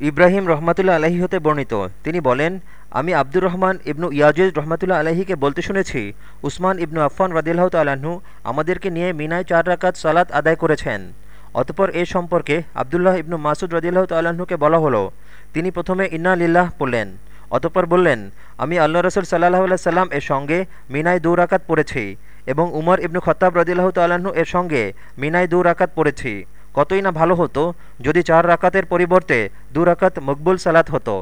ইব্রাহিম রহমাতুল্লা আলাহি হতে বর্ণিত। তিনি বলেন, আমি আব্দুর রহমান ইবনু ইয়াজুজ রহমাতুল্লা আলাহিকে বলতে শুনেছি, উসমান ইবনু আফফান রদিল্লাহ তাল্লাহ্ন আমাদেরকে নিয়ে মিনায় চার রাকাত সালাত আদায় করেছেন। অতপর এ সম্পর্কে আবদুল্লাহ ইবনু মাসুদ রদিল্লাহ তাল্লাহ্নকে বলা হলো। তিনি প্রথমে, ইন্না লিল্লাহ বললেন। অতপর বললেন, আমি আল্লাহ রসুল সাল্লাহ আল্লাহ সাল্লাম এর সঙ্গে মিনায় দু রাকাত পড়েছি এবং উমর ইবনু খত্তাব রদিল্লাহ তাল্লাহ্ন এর সঙ্গে মিনায় দু রাকাত পড়েছি। কতই না ভালো হতো যদি চার রাকাতের পরিবর্তে দু রাকাত মকবুল সালাত হতো।